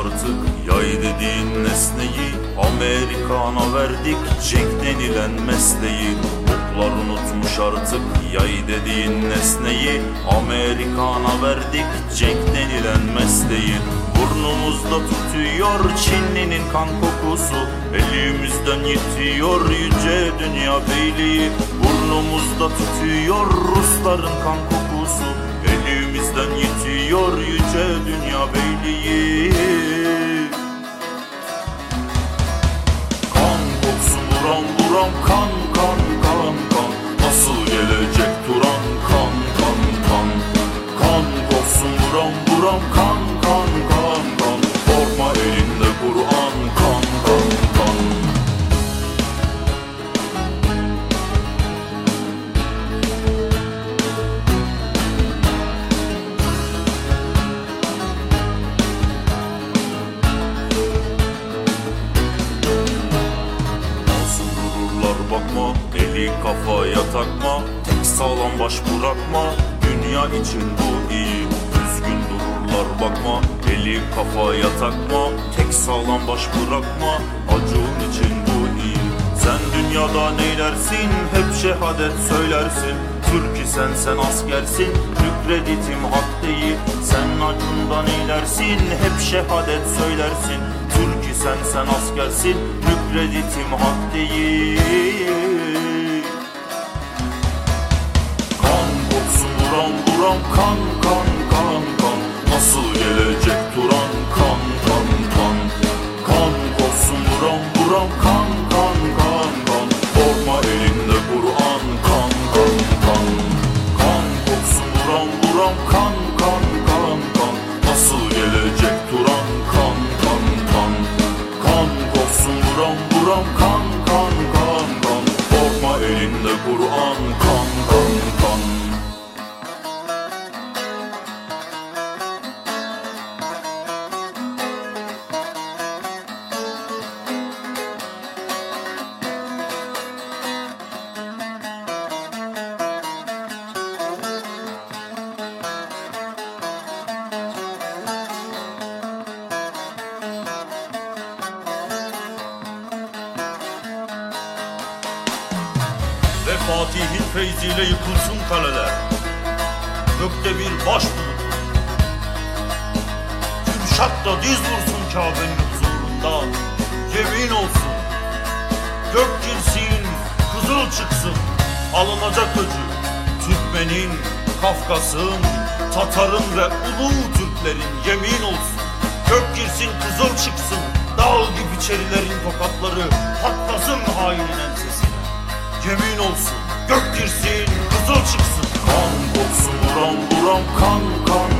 artık Yay dediğin nesneyi Amerikana verdik Jack denilen mesleği. Boklar unutmuş artık Yay dediğin nesneyi Amerikana verdik Jack denilen mesleği. Burnumuzda tutuyor Çinli'nin kan kokusu Elimizden yitiyor yüce dünya beyliği. Burnumuzda tutuyor Rusların kan kokusu Elimizden yitiyor yüce dünya beyliği buram buram kan kan kan bakma Eli kafaya takma Tek sağlam baş bırakma Dünya için bu iyi Düzgün dururlar bakma Eli kafaya takma Tek sağlam baş bırakma Acun için bu iyi. Sen dünyada neylersin Hep şehadet söylersin. Türk isen sen askersin. Nükreditim hak değil. Sen acundan eylersin Hep şehadet söylersin. Türk isen sen askersin. Nükreditim hak değil buram buram kan kan kan kan. Korkma elinde Kur'an kan kan Fatih'in feyziyle yıkılsın kaleler. Gökte bir baş bulut Kürşat da diz vursun Kabe'nin huzurunda. Yemin olsun. Gök girsin, kızıl çıksın. Alınacak öcü Türkmenin, Kafkas'ın Tatar'ın ve Ulu Türklerin yemin olsun. Gök girsin, kızıl çıksın. Dağ gibi çerilerin tokatları Patlasın olsun gök girsin kızıl çıksın. Kan koksun buram buram kan kan